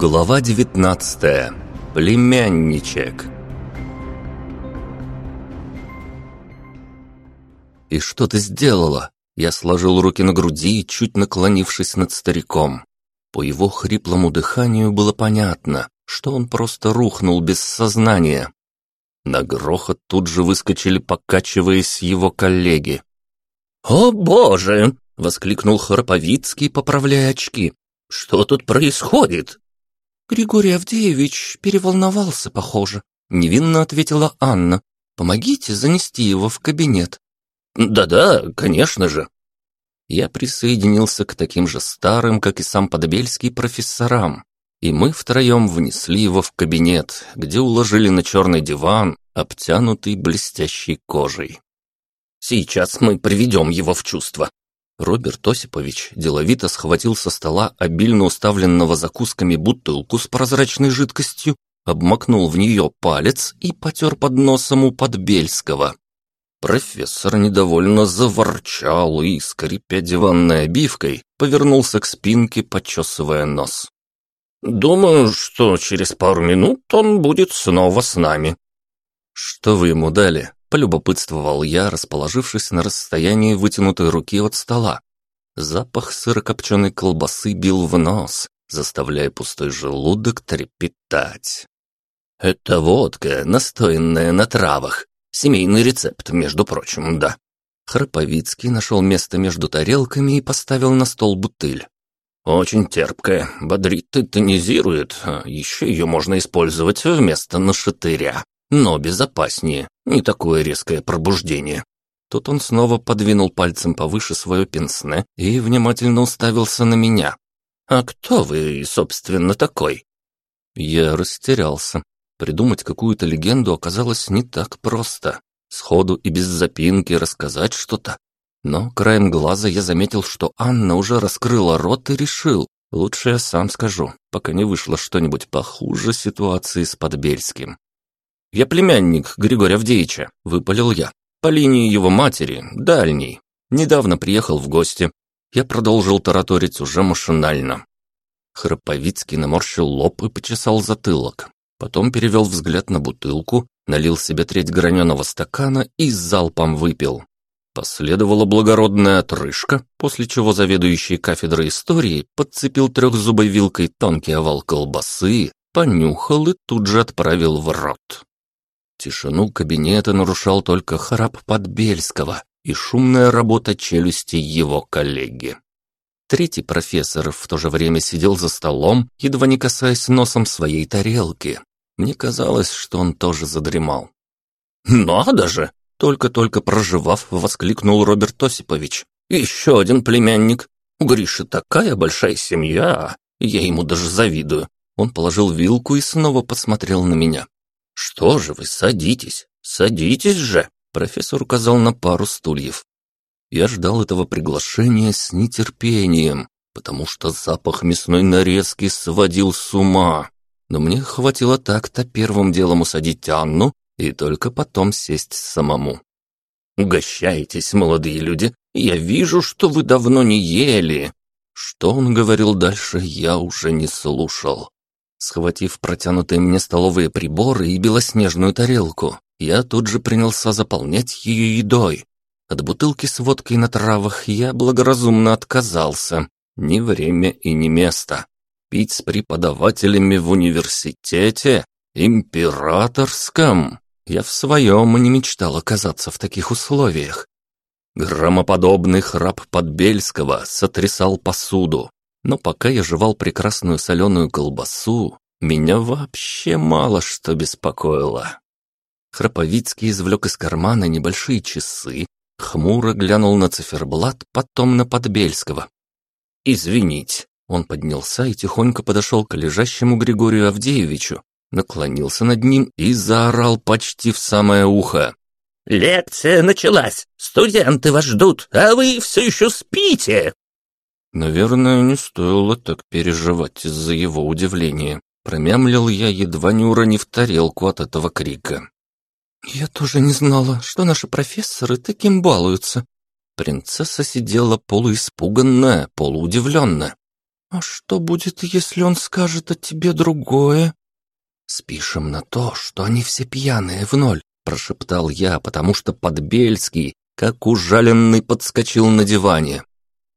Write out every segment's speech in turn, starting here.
Глава 19. Племянничек. «И что ты сделала?» Я сложил руки на груди, чуть наклонившись над стариком. По его хриплому дыханию было понятно, что он просто рухнул без сознания. На грохот тут же выскочили, покачиваясь его коллеги. «О, боже!» — воскликнул Храповицкий, поправляя очки. «Что тут происходит?» «Григорий Авдеевич переволновался, похоже», — невинно ответила Анна. «Помогите занести его в кабинет». «Да-да, конечно же». Я присоединился к таким же старым, как и сам Подбельский, профессорам, и мы втроем внесли его в кабинет, где уложили на черный диван, обтянутый блестящей кожей. «Сейчас мы приведем его в чувство», Роберт Осипович деловито схватил со стола обильно уставленного закусками бутылку с прозрачной жидкостью, обмакнул в нее палец и потер под носом у Подбельского. Профессор недовольно заворчал и, скрипя диванной обивкой, повернулся к спинке, почесывая нос. «Думаю, что через пару минут он будет снова с нами». «Что вы ему дали?» Полюбопытствовал я, расположившись на расстоянии вытянутой руки от стола. Запах сырокопченой колбасы бил в нос, заставляя пустой желудок трепетать. «Это водка, настоянная на травах. Семейный рецепт, между прочим, да». Храповицкий нашел место между тарелками и поставил на стол бутыль. «Очень терпкая, бодрит и тонизирует, еще ее можно использовать вместо нашатыря но безопаснее, не такое резкое пробуждение. Тут он снова подвинул пальцем повыше свое пенсне и внимательно уставился на меня. «А кто вы, собственно, такой?» Я растерялся. Придумать какую-то легенду оказалось не так просто. Сходу и без запинки рассказать что-то. Но краем глаза я заметил, что Анна уже раскрыла рот и решил, лучше я сам скажу, пока не вышло что-нибудь похуже ситуации с Подбельским. «Я племянник Григория Авдеевича», — выпалил я. «По линии его матери, дальней. Недавно приехал в гости». Я продолжил тараторить уже машинально. Храповицкий наморщил лоб и почесал затылок. Потом перевел взгляд на бутылку, налил себе треть граненого стакана и залпом выпил. Последовала благородная отрыжка, после чего заведующий кафедрой истории подцепил трехзубой вилкой тонкий овал колбасы, понюхал и тут же отправил в рот. Тишину кабинета нарушал только храп Подбельского и шумная работа челюсти его коллеги. Третий профессор в то же время сидел за столом, едва не касаясь носом своей тарелки. Мне казалось, что он тоже задремал. «Надо же!» — только-только проживав, воскликнул Роберт Осипович. «Еще один племянник. У Гриши такая большая семья, я ему даже завидую». Он положил вилку и снова посмотрел на меня. «Что же вы, садитесь, садитесь же!» Профессор указал на пару стульев. Я ждал этого приглашения с нетерпением, потому что запах мясной нарезки сводил с ума. Но мне хватило так-то первым делом усадить Анну и только потом сесть самому. «Угощайтесь, молодые люди, я вижу, что вы давно не ели». Что он говорил дальше, я уже не слушал. Схватив протянутые мне столовые приборы и белоснежную тарелку, я тут же принялся заполнять ее едой. От бутылки с водкой на травах я благоразумно отказался. Ни время и ни место. Пить с преподавателями в университете, императорском. Я в своем не мечтал оказаться в таких условиях. Громоподобный храп Подбельского сотрясал посуду, но пока я жевал прекрасную соленую колбасу, меня вообще мало что беспокоило. Храповицкий извлек из кармана небольшие часы, хмуро глянул на циферблат, потом на Подбельского. «Извините». Он поднялся и тихонько подошел к лежащему Григорию Авдеевичу, наклонился над ним и заорал почти в самое ухо. «Лекция началась! Студенты вас ждут, а вы все еще спите!» Наверное, не стоило так переживать из-за его удивления. Промямлил я, едва не уронив тарелку от этого крика. «Я тоже не знала, что наши профессоры таким балуются». Принцесса сидела полуиспуганная, полуудивленная. «А что будет, если он скажет о тебе другое?» «Спишем на то, что они все пьяные в ноль», – прошептал я, потому что Подбельский, как ужаленный, подскочил на диване.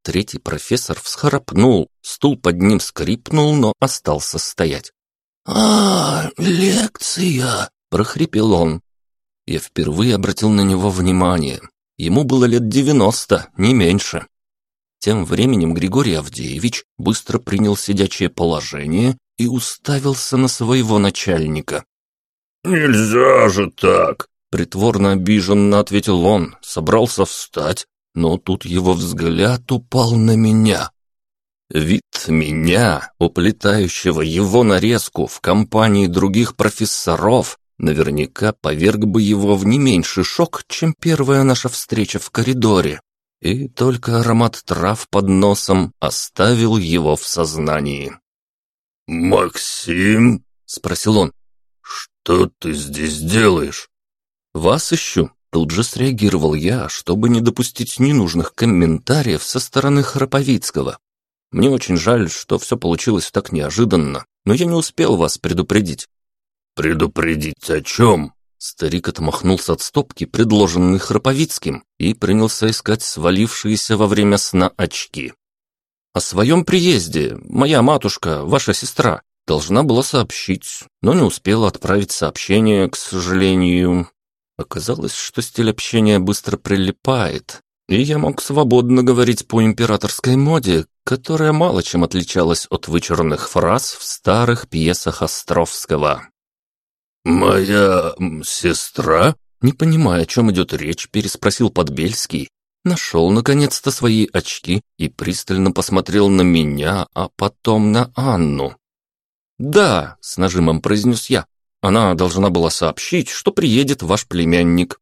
Третий профессор всхрапнул, стул под ним скрипнул, но остался стоять. «А, лекция!» – прохрипел он. Я впервые обратил на него внимание. Ему было лет девяносто, не меньше. Тем временем Григорий Авдеевич быстро принял сидячее положение и уставился на своего начальника. «Нельзя же так!» Притворно обиженно ответил он, собрался встать, но тут его взгляд упал на меня. Вид меня, уплетающего его нарезку в компании других профессоров, наверняка поверг бы его в не меньший шок, чем первая наша встреча в коридоре. И только аромат трав под носом оставил его в сознании. «Максим?» — спросил он. «Что ты здесь делаешь?» «Вас ищу», Тут же среагировал я, чтобы не допустить ненужных комментариев со стороны Храповицкого. Мне очень жаль, что все получилось так неожиданно, но я не успел вас предупредить». «Предупредить о чем?» Старик отмахнулся от стопки, предложенной Храповицким, и принялся искать свалившиеся во время сна очки. «О своем приезде моя матушка, ваша сестра, должна была сообщить, но не успела отправить сообщение, к сожалению. Оказалось, что стиль общения быстро прилипает, и я мог свободно говорить по императорской моде, которая мало чем отличалась от вычурных фраз в старых пьесах Островского. «Моя сестра?» Не понимая, о чем идет речь, переспросил Подбельский. Нашел, наконец-то, свои очки и пристально посмотрел на меня, а потом на Анну. «Да», — с нажимом произнес я, она должна была сообщить, что приедет ваш племянник».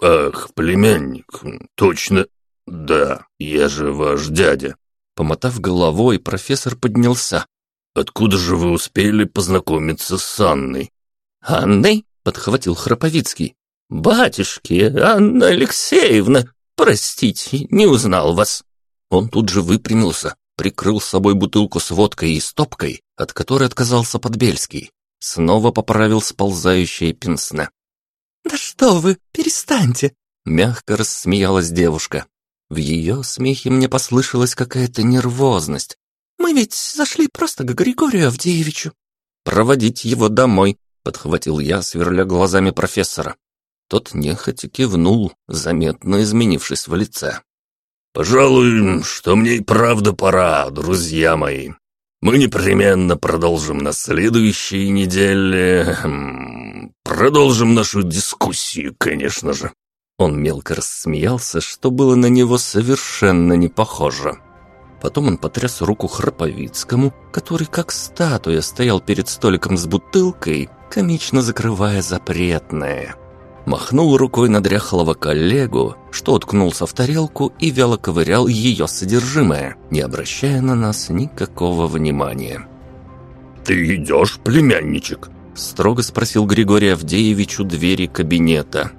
«Ах, племянник, точно. Да, я же ваш дядя». Помотав головой, профессор поднялся. «Откуда же вы успели познакомиться с Анной?» «Анной?» — подхватил Храповицкий. «Батюшки, Анна Алексеевна, простите, не узнал вас». Он тут же выпрямился, прикрыл с собой бутылку с водкой и стопкой, от которой отказался Подбельский, Снова поправил сползающее пенсне. «Да что вы, перестаньте!» Мягко рассмеялась девушка. В ее смехе мне послышалась какая-то нервозность. «Мы ведь зашли просто к Григорию Авдеевичу». «Проводить его домой», — подхватил я, сверля глазами профессора. Тот нехотя кивнул, заметно изменившись в лице. «Пожалуй, что мне и правда пора, друзья мои. Мы непременно продолжим на следующей неделе. Хм, продолжим нашу дискуссию, конечно же». Он мелко рассмеялся, что было на него совершенно не похоже. Потом он потряс руку Храповицкому, который как статуя стоял перед столиком с бутылкой, комично закрывая запретное махнул рукой на дряхлого коллегу, что уткнулся в тарелку и вяло ковырял ее содержимое, не обращая на нас никакого внимания. «Ты идешь, племянничек?» – строго спросил Григорий Авдеевич у двери кабинета.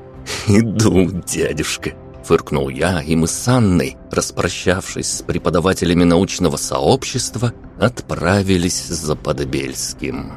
«Иду, дядюшка», – фыркнул я, и мы с Анной, распрощавшись с преподавателями научного сообщества, отправились за Подбельским.